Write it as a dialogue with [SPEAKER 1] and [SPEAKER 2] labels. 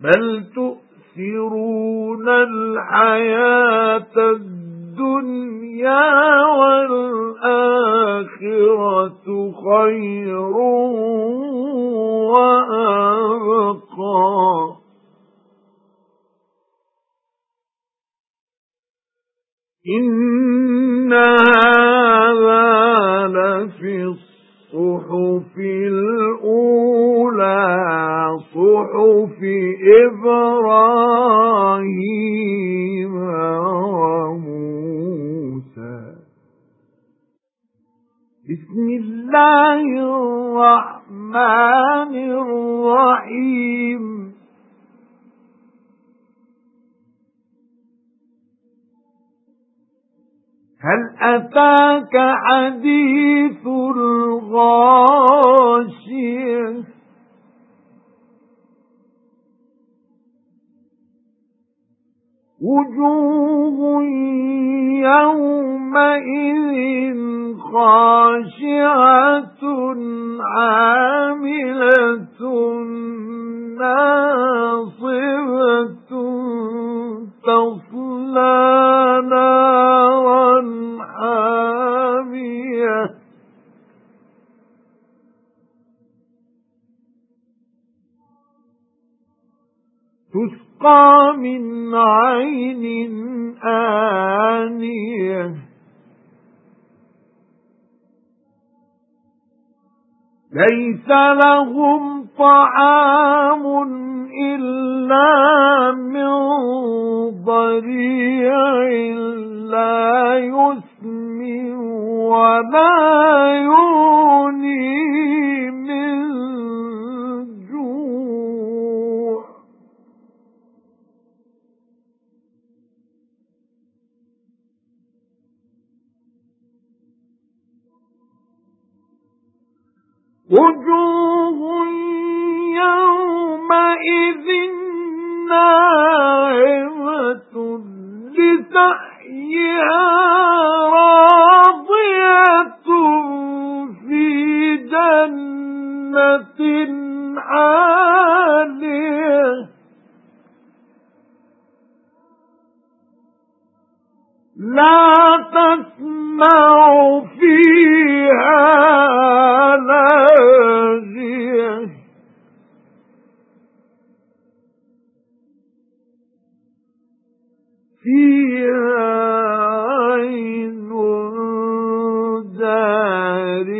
[SPEAKER 1] بَلْ تُؤْثِرُونَ الْحَيَاةَ الدُّنْيَا وَالْآخِرَةُ خَيْرٌ وَأَبْقَى. إِنَّ صُحُفِ إِبْرَاهِيمَ وَمُوسَى. بِسْمِ اللَّهِ الرَّحْمَنِ الرَّحِيمِ. هَلْ أَتَاكَ حَدِيثُ الْغَاشِيَةِ وُجُوهٌ يَوْمَئِذٍ خَاشِعَةٌ عَامِلَةٌ نَاصِبَةٌ تَصْلَى تُسْقَى مِنْ عَيْنٍ آنِيَةٍ. لَيْسَ لَهُمْ طَعَامٌ إِلَّا مِنْ ضَرِيعٍ لَا يُسْمِنُ وَلَا وُجُوهٌ يَوْمَئِذٍ نَاعِمَةٌ لِسَعْيِهَا رَاضِيَةٌ فِي جَنَّةٍ عَالِيَةٍ. لَا تَسْمَعُ فِيهَا فِيهَا عَيْنٌ دَارِيَةٌ.